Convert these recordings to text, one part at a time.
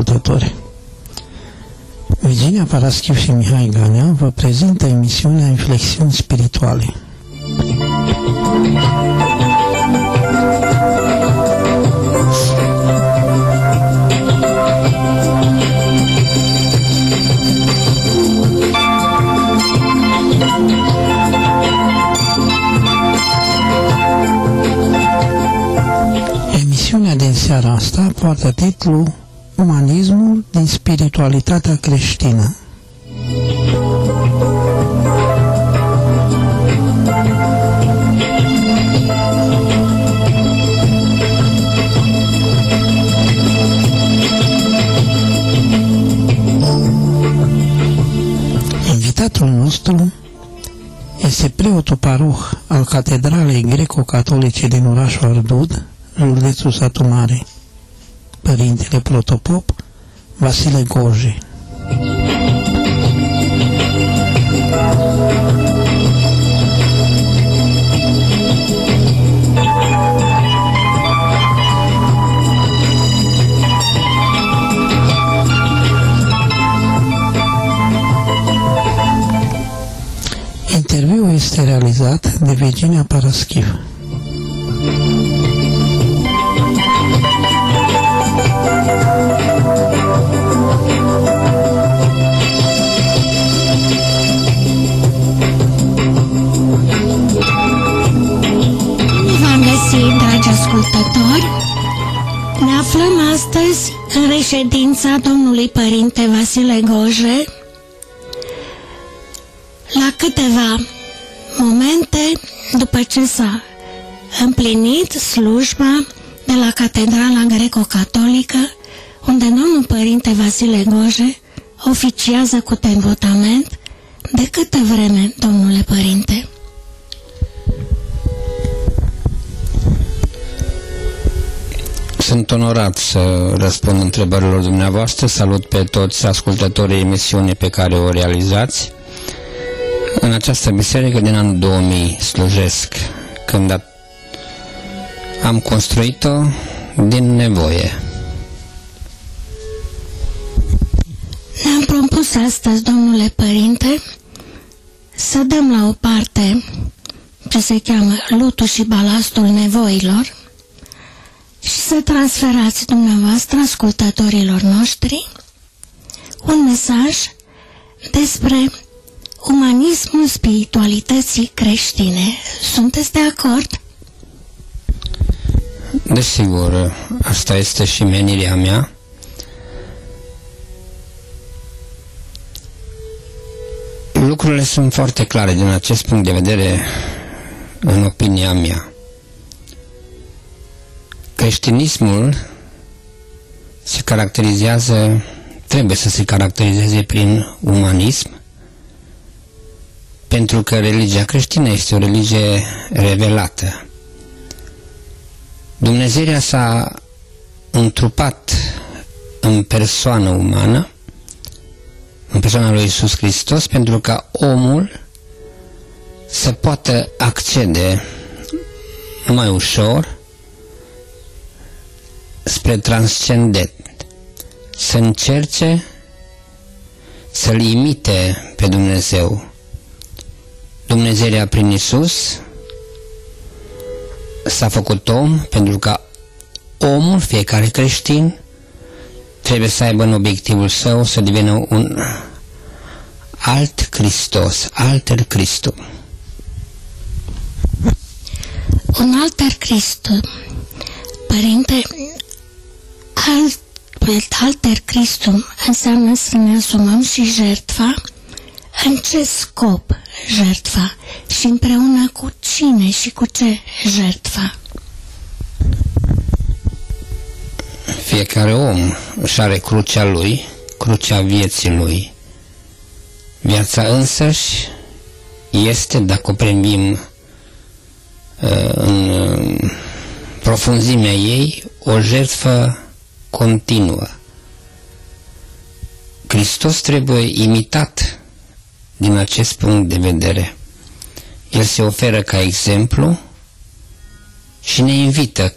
Ascultători! Virginia Paraschiv și Mihai Ganea vă prezintă emisiunea Inflexiuni Spirituale. Emisiunea din seara asta poartă titlul Umanismul din spiritualitatea creștină. Invitatul nostru este preotul paroh al Catedralei Greco-Catolice din orașul Ardud, județul Satu Mare părintele protopop Vasile Goje. Interviul este realizat de Virginia Paraschiv. Ascultători! Ne aflăm astăzi în reședința domnului părinte Vasile Goje la câteva momente după ce s-a împlinit slujba de la Catedrala Greco-Catolică unde domnul părinte Vasile Goje oficiază cu devotament de câtă vreme, domnule părinte? Sunt onorat să răspund întrebărilor dumneavoastră. Salut pe toți ascultătorii emisiunii pe care o realizați. În această biserică din anul 2000 slujesc când am construit-o din nevoie. Ne-am propus astăzi, domnule părinte, să dăm la o parte ce se cheamă lutul și balastul nevoilor și să transferați dumneavoastră ascultătorilor noștri un mesaj despre umanismul spiritualității creștine. Sunteți de acord? Desigur, asta este și menirea mea. Lucrurile sunt foarte clare din acest punct de vedere, în opinia mea. Creștinismul se caracterizează, trebuie să se caracterizeze prin umanism, pentru că religia creștină este o religie revelată. Dumnezeirea s-a întrupat în persoană umană, în persoana lui Iisus Hristos, pentru ca omul să poată accede mai ușor spre transcendent, să încerce să-L imite pe Dumnezeu. Dumnezeirea prin Isus s-a făcut om pentru că omul, fiecare creștin, trebuie să aibă în obiectivul său să devină un alt Hristos, alter Hristos. Un alter Christum. Părinte, alt, alter Christum înseamnă să ne asumăm și jertfa? În ce scop jertfa? Și împreună cu cine și cu ce jertfa? Fiecare om își are crucea lui, crucea vieții lui. Viața însăși este, dacă o privim uh, în uh, profunzimea ei, o jertfă continuă. Hristos trebuie imitat din acest punct de vedere. El se oferă ca exemplu și ne invită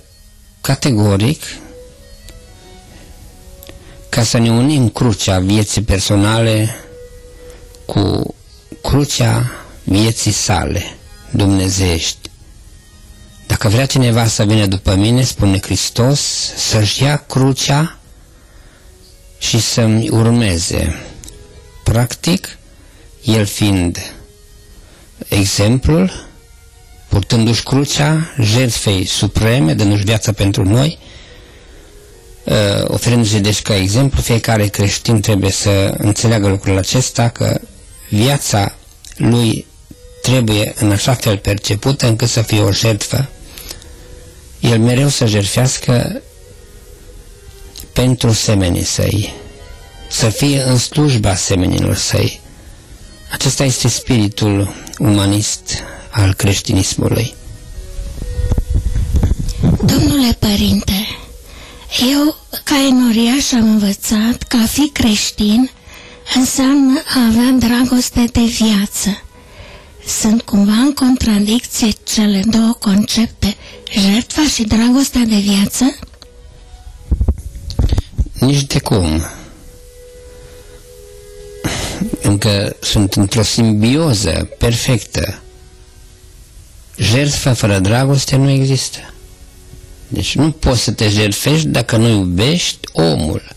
categoric ca să ne unim crucea vieții personale cu crucea vieții sale, dumnezeiești. Dacă vrea cineva să vină după mine, spune Hristos, să-și ia crucea și să-mi urmeze. Practic, el fiind exemplul, purtându-și crucea, jertfei supreme, dându-și viața pentru noi, uh, oferându-se deci ca exemplu, fiecare creștin trebuie să înțeleagă lucrul acesta, că viața lui trebuie în așa fel percepută încât să fie o jertfă. El mereu să jertfească pentru semenii săi, să fie în slujba semenilor săi. Acesta este spiritul umanist al creștinismului. Domnule Părinte, eu, ca enoriaș, am învățat că a fi creștin înseamnă a avea dragoste de viață. Sunt cumva în contradicție cele două concepte, jertfa și dragostea de viață? Nici de cum. Încă sunt într-o simbioză perfectă. Jertfa fără dragoste nu există. Deci nu poți să te jertfești dacă nu iubești omul.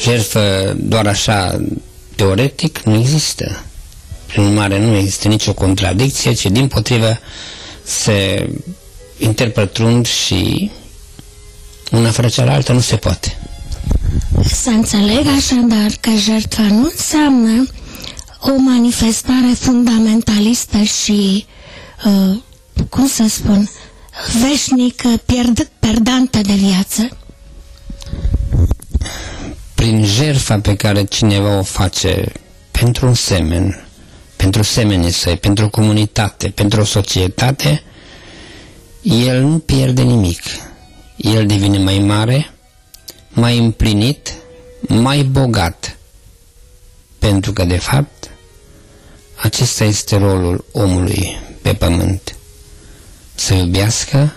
Jertfă doar așa teoretic nu există. Prin urmare nu există nicio contradicție, ci din potrivă se interpretând și una fără cealaltă nu se poate. Să înțeleg așadar că jertfa nu înseamnă o manifestare fundamentalistă și, uh, cum să spun, veșnic pierd, perdantă de viață? Prin jertfa pe care cineva o face pentru un semen, pentru semenii săi, pentru o comunitate, pentru o societate, el nu pierde nimic. El devine mai mare, mai împlinit, mai bogat. Pentru că, de fapt, acesta este rolul omului pe pământ. Să iubească,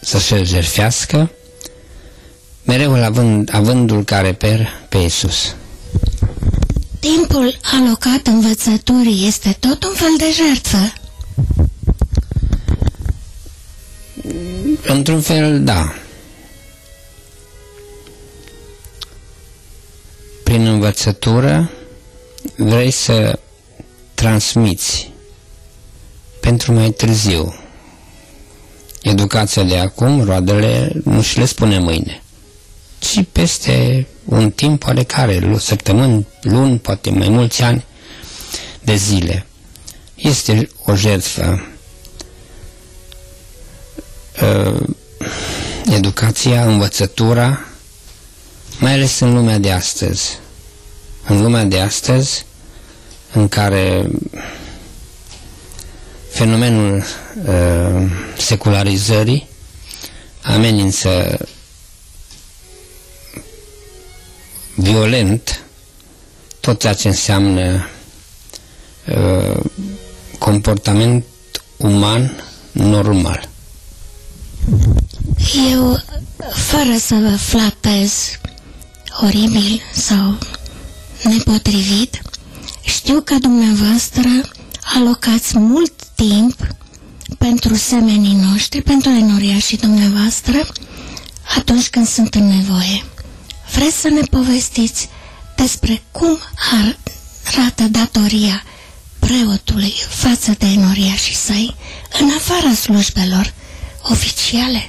să-și jerfească, mereu având, avândul ca reper pe Isus. Timpul alocat învățăturii este tot un fel de jertfă. Într-un fel, da. Prin învățătură vrei să transmiți pentru mai târziu. Educația de acum, roadele, nu și le spune mâine, ci peste un timp oarecare, săptămâni, luni, poate mai mulți ani de zile. Este o jertfă. Uh, educația, învățătura, mai ales în lumea de astăzi. În lumea de astăzi, în care fenomenul uh, secularizării amenință violent tot ceea ce înseamnă uh, comportament uman normal. Eu, fără să vă flatez oribil sau nepotrivit, știu că dumneavoastră alocați mult timp pentru semenii noștri, pentru enoria și dumneavoastră, atunci când sunt în nevoie. Vreți să ne povestiți despre cum arată datoria preotului față de enoria și săi în afara slujbelor oficiale?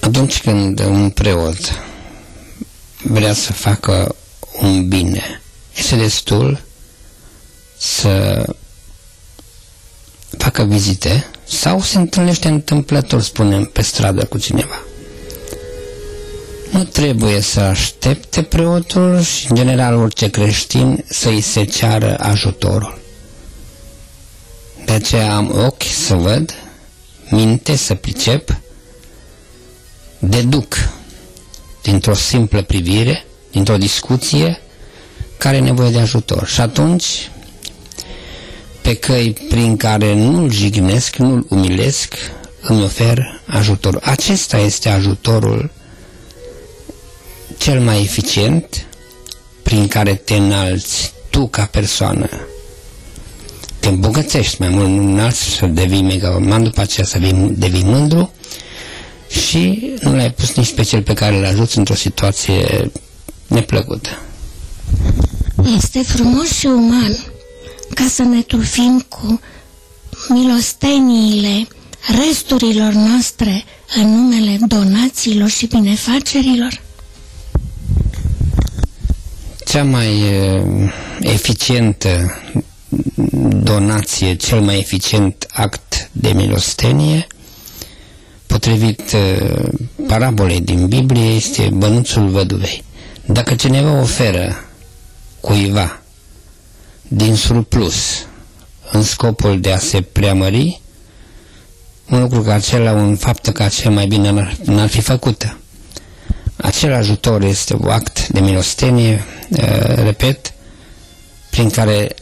Atunci când un preot vrea să facă un bine, este destul să facă vizite sau se întâlnește întâmplător, spunem, pe stradă cu cineva. Nu trebuie să aștepte preotul și, în general, orice creștin să-i se ceară ajutorul. De aceea am ochi să văd, minte să pricep, deduc dintr-o simplă privire, dintr-o discuție, care are nevoie de ajutor. Și atunci, pe căi prin care nu-l jignesc, nu-l umilesc, îmi ofer ajutorul. Acesta este ajutorul cel mai eficient prin care te înalți tu ca persoană. Te îmbogățești mai mult, nu înalți să devii megaman, după aceea să devii mândru și nu l-ai pus nici pe cel pe care îl ajuți într-o situație neplăcută. Este frumos și uman ca să ne tulfim cu milosteniile resturilor noastre în numele donațiilor și binefacerilor? Cea mai uh, eficientă donație, cel mai eficient act de milostenie, potrivit uh, parabolei din Biblie, este bănuțul văduvei. Dacă cineva oferă cuiva din surplus în scopul de a se preamări, un lucru ca acela, un fapt ca acela mai bine n-ar fi făcută. Acel ajutor este un act de milostenie, uh, repet, prin care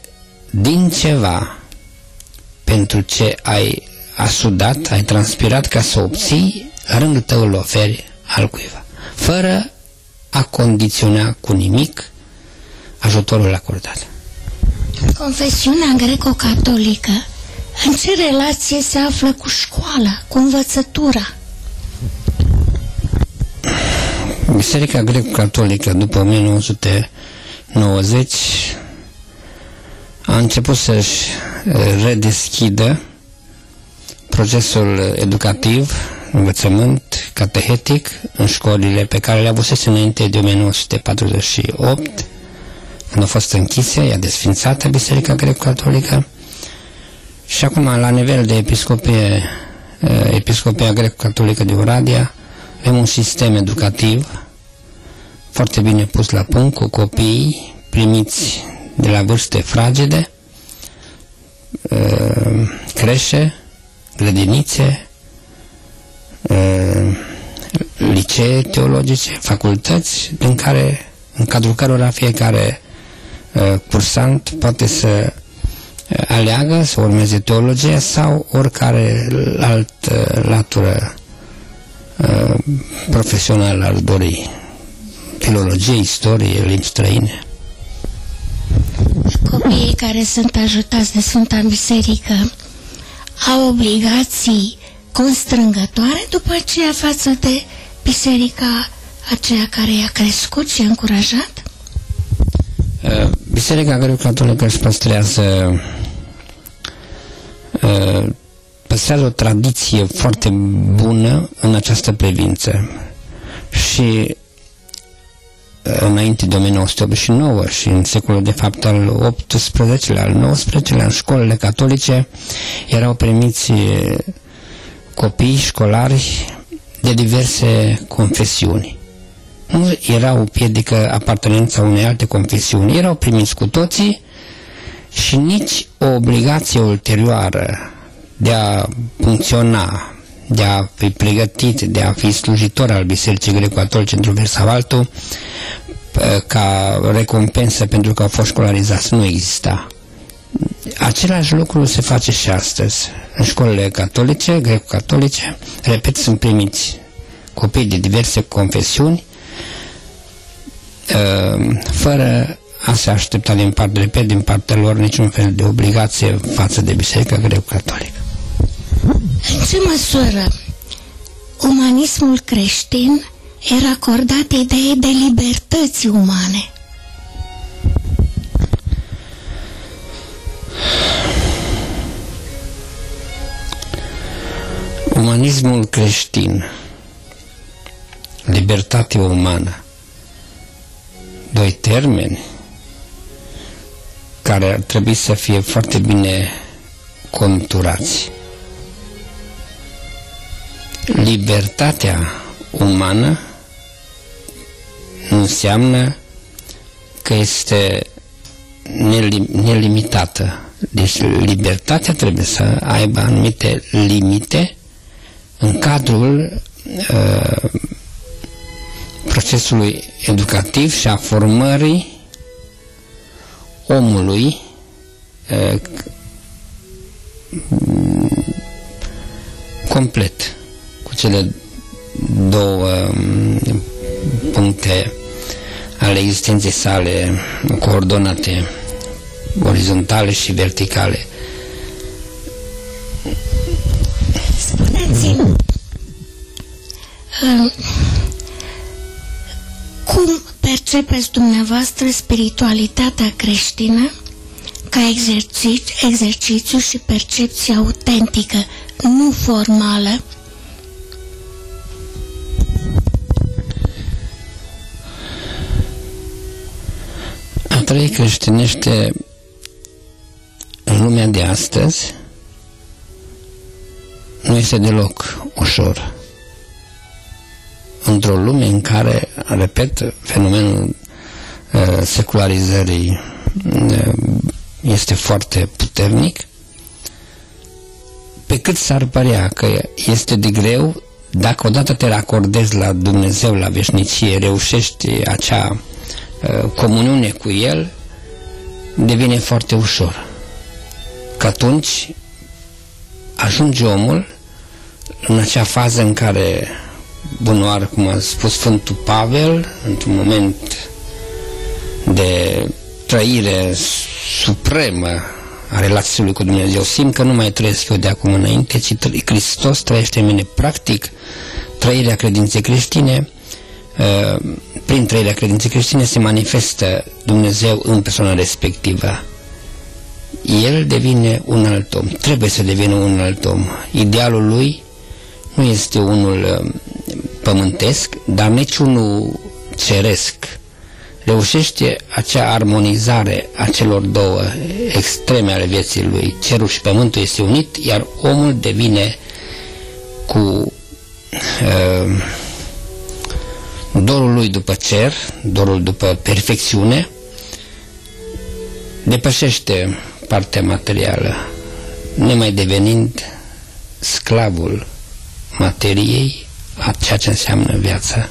din ceva pentru ce ai asudat, ai transpirat ca să obții, la rândul tău îl oferi al cuiva, fără a condiționa cu nimic ajutorul acordat. Confesiunea greco-catolică în ce relație se află cu școala, cu învățătura? Biserica greco-catolică după 1990 a început să-și redeschidă procesul educativ, învățământ, catehetic în școlile pe care le avusese înainte de 1948 când a fost închisă, ea desfințată Biserica Greco-Catolică. Și acum la nivel de episcopie, eh, Episcopia Greco-Catolică de Oradea avem un sistem educativ foarte bine pus la punct cu copii primiți de la vârste fragede, eh, creșe, grădinițe, eh, licee teologice, facultăți, în care, în cadrul cărora fiecare Uh, cursant poate să uh, aleagă să urmeze teologia sau oricare altă latură uh, profesională ar dori. Filologie, istorie, limbi străine. Copiii care sunt ajutați de Sfânta Biserică au obligații constrângătoare după aceea față de biserica aceea care i-a crescut și a încurajat? Biserica Greco-Catolică își păstrează uh, păstrează o tradiție foarte bună în această privință. Și uh, înainte de 1989 și în secolul de fapt al XVIII-lea, al XIX-lea, în școlile catolice erau primiți uh, copii școlari de diverse confesiuni nu era o piedică apartenența unei alte confesiuni, erau primiți cu toții și nici o obligație ulterioară de a funcționa, de a fi pregătit, de a fi slujitor al Bisericii Greco-Catolice într-un vers sau altul, ca recompensă pentru că au fost școlarizați, nu exista. Același lucru se face și astăzi. În școlile catolice, greco-catolice, repet, sunt primiți copii de diverse confesiuni Ehm, Ehm, fără a se aștepta din partea, repet, din partea lor niciun fel de obligație față de Biserica Greu-Catolică. În ce măsură umanismul creștin era acordat idei de libertăți umane? Umanismul creștin, libertatea umană, doi termeni care ar trebui să fie foarte bine conturați. Libertatea umană înseamnă că este nelim nelimitată. Deci libertatea trebuie să aibă anumite limite în cadrul uh, procesului educativ și a formării omului uh, complet cu cele două um, puncte ale existenței sale coordonate orizontale și verticale. Spuneți-mi, cum percepeți dumneavoastră spiritualitatea creștină ca exercițiu, exercițiu și percepție autentică, nu formală, A trăi creștinește în lumea de astăzi nu este deloc ușor. Într-o lume în care, repet, fenomenul uh, secularizării uh, este foarte puternic, pe cât s-ar părea că este de greu, dacă odată te racordezi la Dumnezeu, la veșnicie, reușești acea uh, comuniune cu El, devine foarte ușor. Că atunci ajunge omul în acea fază în care bunoar, cum a spus Sfântul Pavel, într-un moment de trăire supremă a relației cu Dumnezeu. Simt că nu mai trăiesc eu de acum înainte, ci Hristos trăiește în mine. Practic, trăirea credinței creștine, uh, prin trăirea credinței creștine se manifestă Dumnezeu în persoana respectivă. El devine un alt om, trebuie să devină un alt om. Idealul lui nu este unul uh, pământesc, dar nici unul ceresc. Reușește acea armonizare a celor două extreme ale vieții lui. Cerul și pământul este unit, iar omul devine cu uh, dorul lui după cer, dorul după perfecțiune, depășește partea materială, nemai devenind sclavul materiei a ceea ce înseamnă viața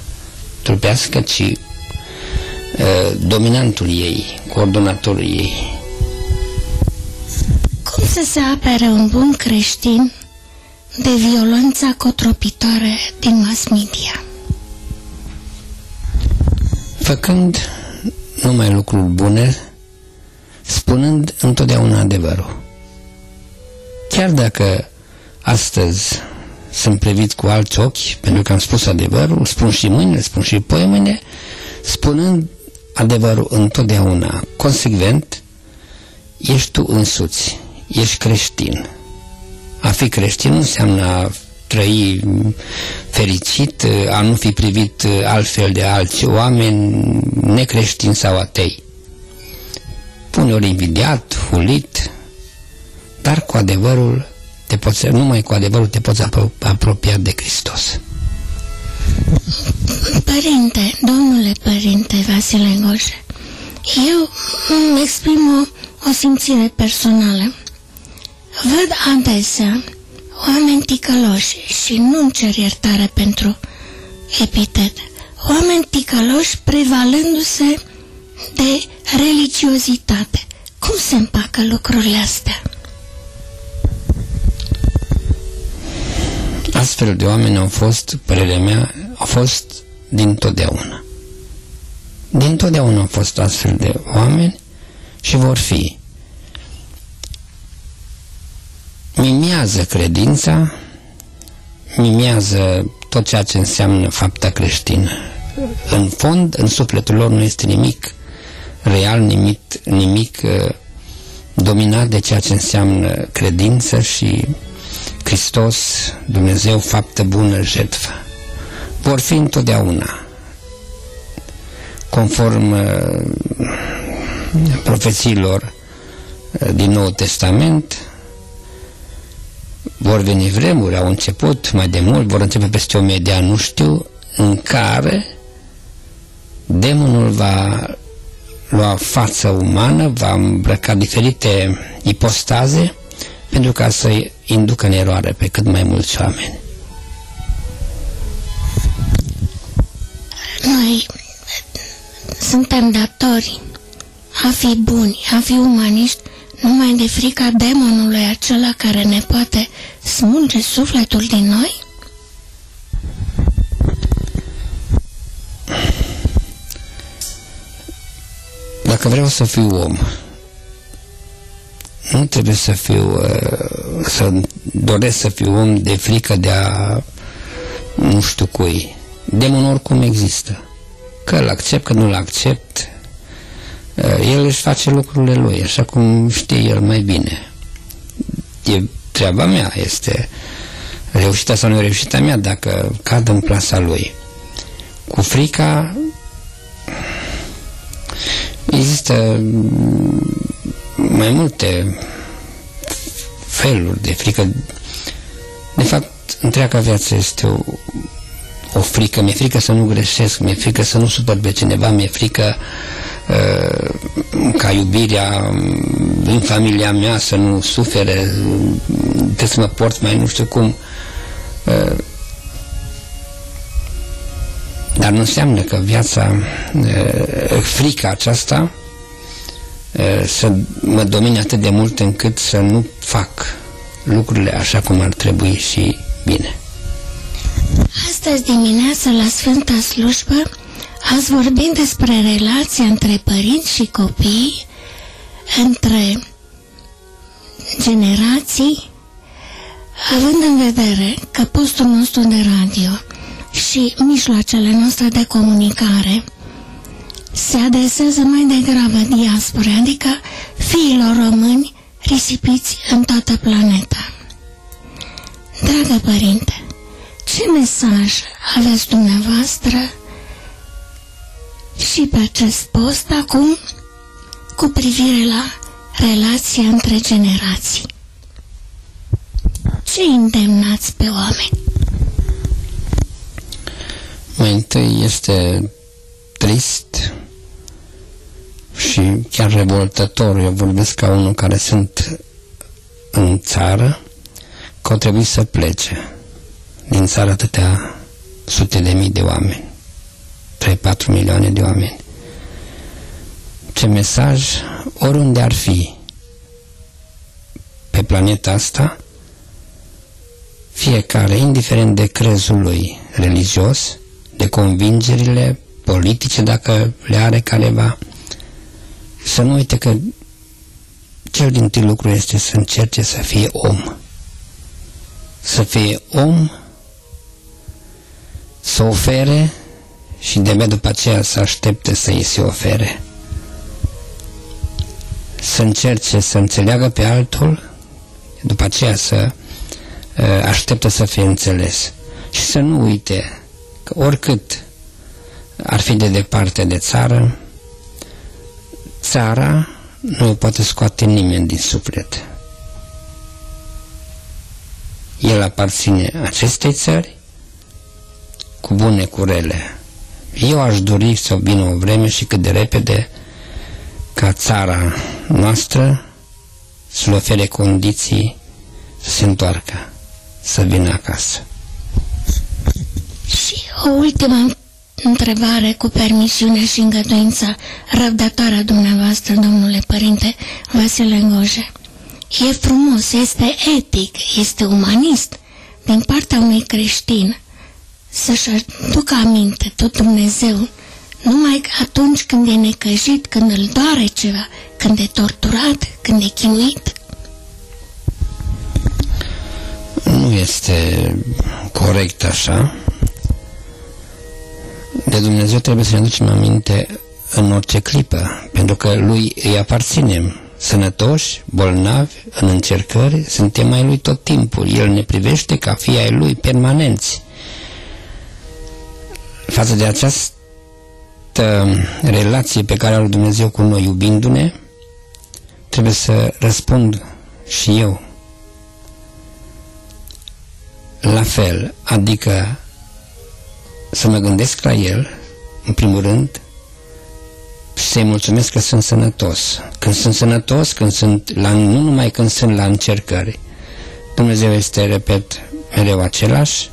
trupească, ci uh, dominantul ei, coordonatorul ei. cum să se apere un bun creștin de violența cotropitoare din mass media? Făcând numai lucruri bune, spunând întotdeauna adevărul. Chiar dacă astăzi sunt privit cu alți ochi, pentru că am spus adevărul, spun și mâine, spun și poimâine, spunând adevărul întotdeauna, consecvent, ești tu însuți, ești creștin. A fi creștin înseamnă a trăi fericit, a nu fi privit altfel de alți oameni necreștini sau atei. Uneori invidiat, hulit, dar cu adevărul te poți, numai cu adevărul te poți apropia de Hristos. Părinte, domnule părinte Vasile Goșe, eu îmi exprim o, o simțire personală. Văd adesea oameni ticăloși și nu-mi cer iertare pentru epitet. Oameni ticăloși prevalându-se de religiozitate. Cum se împacă lucrurile astea? Astfel de oameni au fost, părerea mea, au fost din totdeauna. Din totdeauna au fost astfel de oameni și vor fi. Mimiază credința, mimiază tot ceea ce înseamnă fapta creștină. În fond, în sufletul lor nu este nimic real, nimic, nimic uh, dominat de ceea ce înseamnă credință și Hristos, Dumnezeu, faptă bună, jertfă. Vor fi întotdeauna. Conform uh, profețiilor uh, din Noul Testament, vor veni vremuri, au început mai de mult, vor începe peste o mie de ani, nu știu, în care demonul va lua față umană, va îmbrăca diferite ipostaze pentru ca să inducă în eroare pe cât mai mulți oameni. Noi suntem datori a fi buni, a fi umaniști, numai de frica demonului acela care ne poate smulge sufletul din noi? Dacă vreau să fiu om, nu trebuie să fiu, uh, să doresc să fiu om de frică de a nu știu cui. Demonul oricum există. Că îl accept, că nu-l accept, uh, el își face lucrurile lui, așa cum știe el mai bine. E treaba mea, este reușita sau nu reușita mea dacă cad în plasa lui. Cu frica există mai multe feluri de frică. De fapt, întreaga viață este o, o frică. Mi-e frică să nu greșesc, mi-e frică să nu supăr pe cineva, mi-e frică uh, ca iubirea în familia mea să nu sufere, trebuie să mă port mai nu știu cum. Uh, dar nu înseamnă că viața, uh, frica aceasta, să mă domine atât de mult încât să nu fac lucrurile așa cum ar trebui și bine. Astăzi dimineață la Sfânta Slujbă ați vorbit despre relația între părinți și copii, între generații, având în vedere că postul nostru de radio și mijloacele noastre de comunicare se adresează mai degrabă diaspora, adică fiilor români risipiți în toată planeta. Dragă părinte, ce mesaj aveți dumneavoastră și pe acest post acum cu privire la relația între generații? Ce îndemnați pe oameni? Mai întâi este trist și chiar revoltător. Eu vorbesc ca unul care sunt în țară, că au trebuit să plece din țară atâtea sute de mii de oameni, 3-4 milioane de oameni. Ce mesaj, oriunde ar fi pe planeta asta, fiecare, indiferent de crezul lui religios, de convingerile politice, dacă le are careva, să nu uite că cel din tâi lucru este să încerce să fie om. Să fie om, să ofere și de după aceea să aștepte să îi se ofere. Să încerce să înțeleagă pe altul, după aceea să uh, aștepte să fie înțeles. Și să nu uite că oricât ar fi de departe de țară, țara nu o poate scoate nimeni din suflet. El aparține acestei țări cu bune, cu rele. Eu aș dori să vină o vreme și cât de repede ca țara noastră să-l ofere condiții să se întoarcă, să vină acasă. Și o ultimă întrebare cu permisiune și îngăduința răbdătoare a dumneavoastră, domnule părinte Vasile Ngoje. E frumos, este etic, este umanist din partea unui creștin să-și aducă aminte tot Dumnezeu numai atunci când e necăjit, când îl doare ceva, când e torturat, când e chinuit. Nu este corect așa de Dumnezeu trebuie să ne aducem aminte în orice clipă, pentru că Lui îi aparține sănătoși, bolnavi, în încercări, suntem ai Lui tot timpul. El ne privește ca fii ai Lui permanenți. Față de această relație pe care are Dumnezeu cu noi, iubindu-ne, trebuie să răspund și eu la fel, adică să mă gândesc la El, în primul rând, și să-i mulțumesc că sunt sănătos. Când sunt sănătos, când sunt la, nu numai când sunt la încercări. Dumnezeu este, repet, mereu același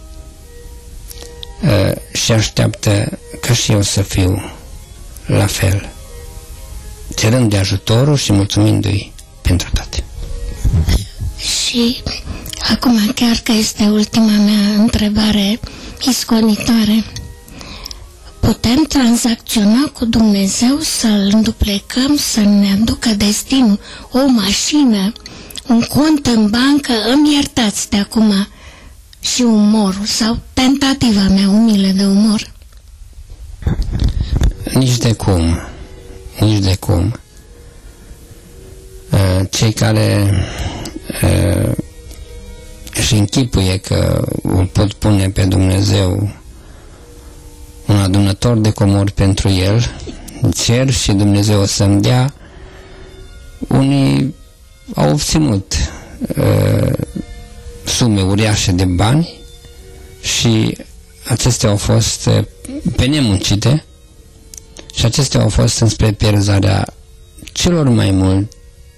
uh, și așteaptă ca și eu să fiu la fel, cerând de ajutorul și mulțumindu-i pentru toate. Și acum chiar că este ultima mea întrebare isconitoare. Putem tranzacționa cu Dumnezeu să-L înduplecăm, să ne aducă destinul, o mașină, un cont în bancă, îmi iertați de acum și umorul sau tentativa mea umilă de umor. Nici de cum, nici de cum. Uh, cei care uh, își închipuie că o pot pune pe Dumnezeu un adunător de comori pentru el, cer și Dumnezeu o să-mi dea, unii au obținut uh, sume uriașe de bani și acestea au fost uh, pe nemuncite și acestea au fost înspre pierzarea celor mai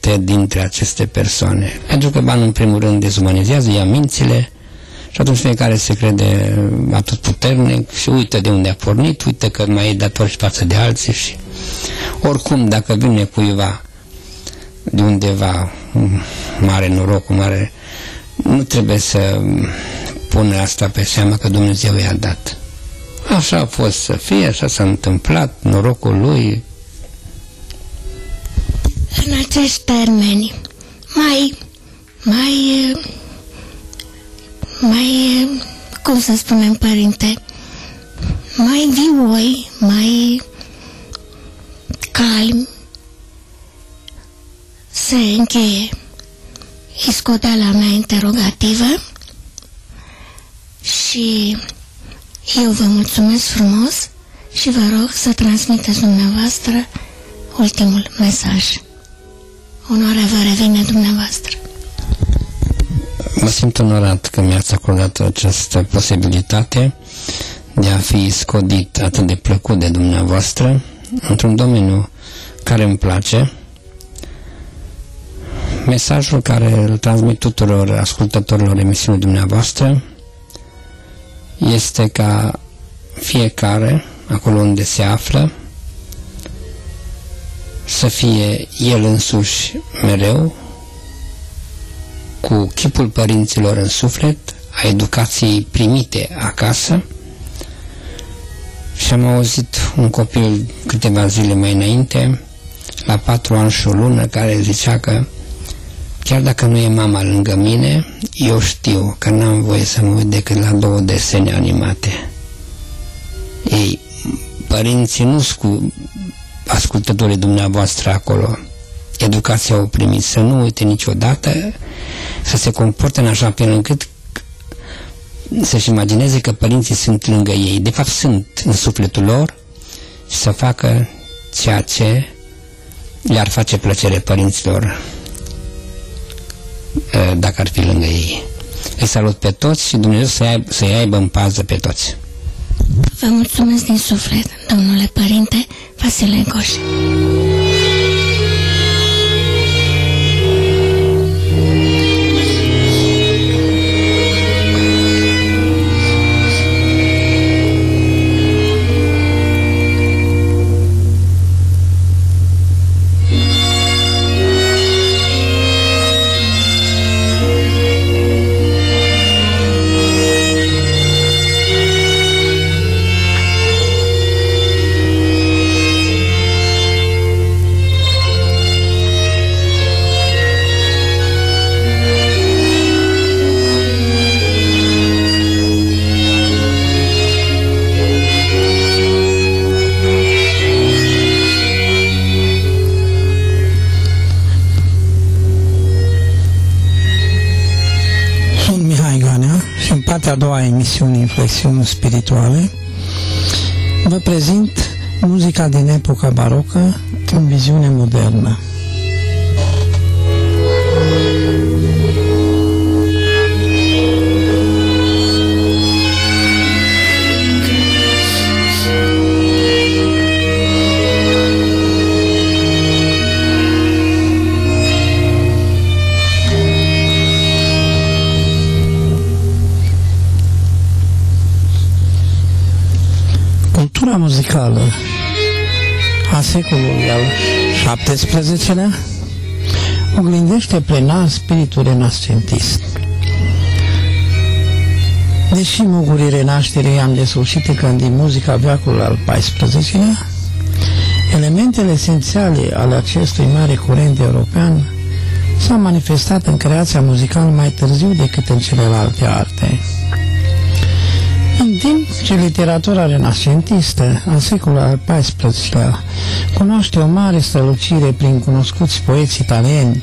multe dintre aceste persoane. Pentru că banul în primul rând dezumanizează, ia mințile, și atunci fiecare se crede atât puternic și uită de unde a pornit, uită că mai e dator și față de alții și oricum dacă vine cuiva de undeva mare noroc, mare, nu trebuie să pune asta pe seama că Dumnezeu i-a dat. Așa a fost să fie, așa s-a întâmplat, norocul lui. În acești termeni, mai, mai mai, cum să spunem, părinte, mai vioi, mai calm, se încheie iscoteala mea interogativă și eu vă mulțumesc frumos și vă rog să transmiteți dumneavoastră ultimul mesaj. Onoarea vă revine dumneavoastră. Mă simt onorat că mi-ați acordat această posibilitate de a fi scodit atât de plăcut de dumneavoastră într-un domeniu care îmi place. Mesajul care îl transmit tuturor ascultătorilor emisiunii dumneavoastră este ca fiecare, acolo unde se află, să fie el însuși mereu cu chipul părinților în suflet, a educației primite acasă și am auzit un copil câteva zile mai înainte, la patru ani și o lună, care zicea că chiar dacă nu e mama lângă mine, eu știu că n-am voie să mă uit decât la două desene animate. Ei, părinții nu sunt cu ascultătorii dumneavoastră acolo. Educația o primit să nu uite niciodată să se comporte în așa fel încât să-și imagineze că părinții sunt lângă ei. De fapt sunt în sufletul lor și să facă ceea ce le-ar face plăcere părinților ă, dacă ar fi lângă ei. Îi salut pe toți și Dumnezeu să-i aibă, să aibă în pază pe toți. Vă mulțumesc din suflet, domnule părinte Vasile Goș. A doua a emisiunii Inflexiuni Spirituale, vă prezint muzica din epoca barocă în viziune modernă. Cultura muzicală a secolului al XVII-lea oglindește plenar spiritul renascentist. Deși mugurii renașterii am desăvârșit când din muzica veacului al XIV-lea, elementele esențiale ale acestui mare curent european s-au manifestat în creația muzicală mai târziu decât în celelalte arte. În timp ce literatura renascentistă a secolului al XIV-lea cunoaște o mare strălucire prin cunoscuți poeți italieni,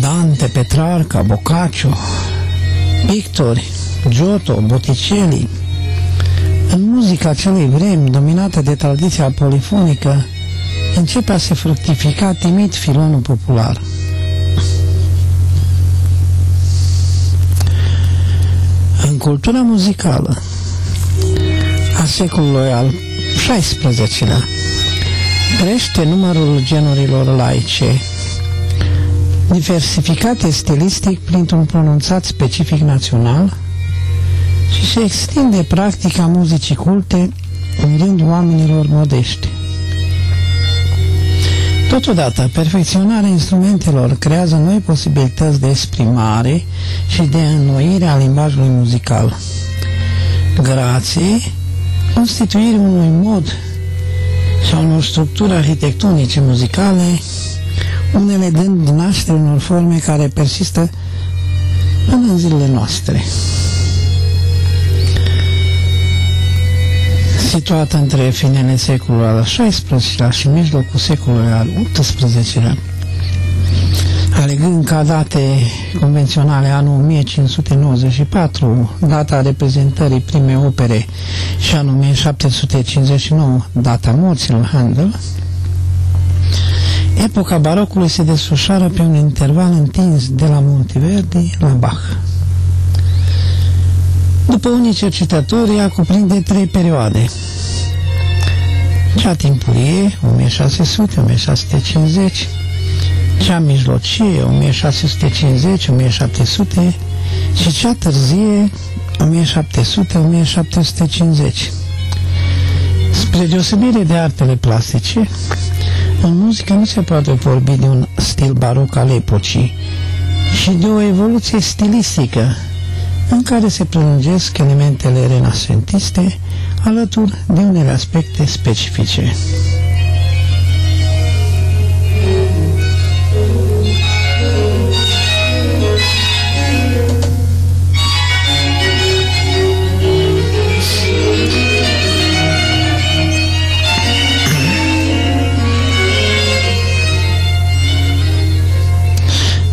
Dante, Petrarca, Boccaccio, pictori, Giotto, Botticelli, în muzica acelei vremi, dominată de tradiția polifonică, începe a se fructifica timid filonul popular. În cultura muzicală a secolului al XVI-lea crește numărul genurilor laice, diversificate stilistic printr-un pronunțat specific național și se extinde practica muzicii culte în rândul oamenilor modești. Totodată, perfecționarea instrumentelor creează noi posibilități de exprimare și de înnoire a limbajului muzical. Grație constituirii unui mod sau unor structuri arhitectonice muzicale, unele dând naștere unor forme care persistă până în zilele noastre. Situată între finele secolului al XVI-lea și mijlocul secolului al XVIII-lea, alegând ca date convenționale anul 1594, data reprezentării primei opere și anul 1759, data morților Handel, epoca barocului se desfășoară pe un interval întins de la Monteverdi la Bach. După unii cercetători, ea cuprinde trei perioade. Cea timpurie, 1600-1650, cea mijlocie, 1650-1700 și cea târzie, 1700-1750. Spre deosebire de artele plastice, în muzică nu se poate vorbi de un stil baroc al epocii, și de o evoluție stilistică în care se prelungesc elementele renascentiste alături de unele aspecte specifice.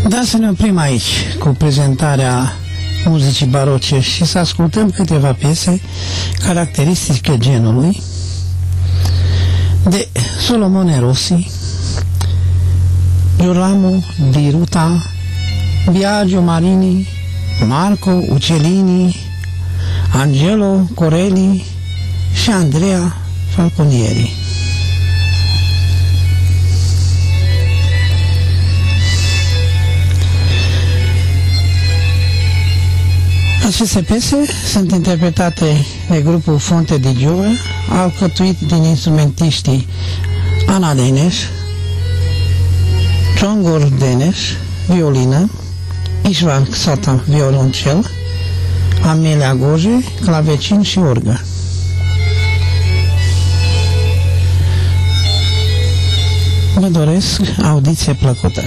Da, să ne oprim aici cu prezentarea muzicii baroce și să ascultăm câteva piese caracteristice genului de Solomone Rossi, Gioramo di Ruta, Biagio Marini, Marco Uccellini, Angelo Corelli și Andrea Falconieri. Aceste piese sunt interpretate de grupul Fonte de Giove, alcătuit din instrumentiștii Ana Denes, Csongor Denes, violină, Isvan Xata, violoncel, Amelia Goje, clavecin și orgă. Vă doresc audiție plăcută.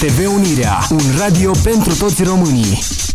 TV Unirea, un radio pentru toți românii.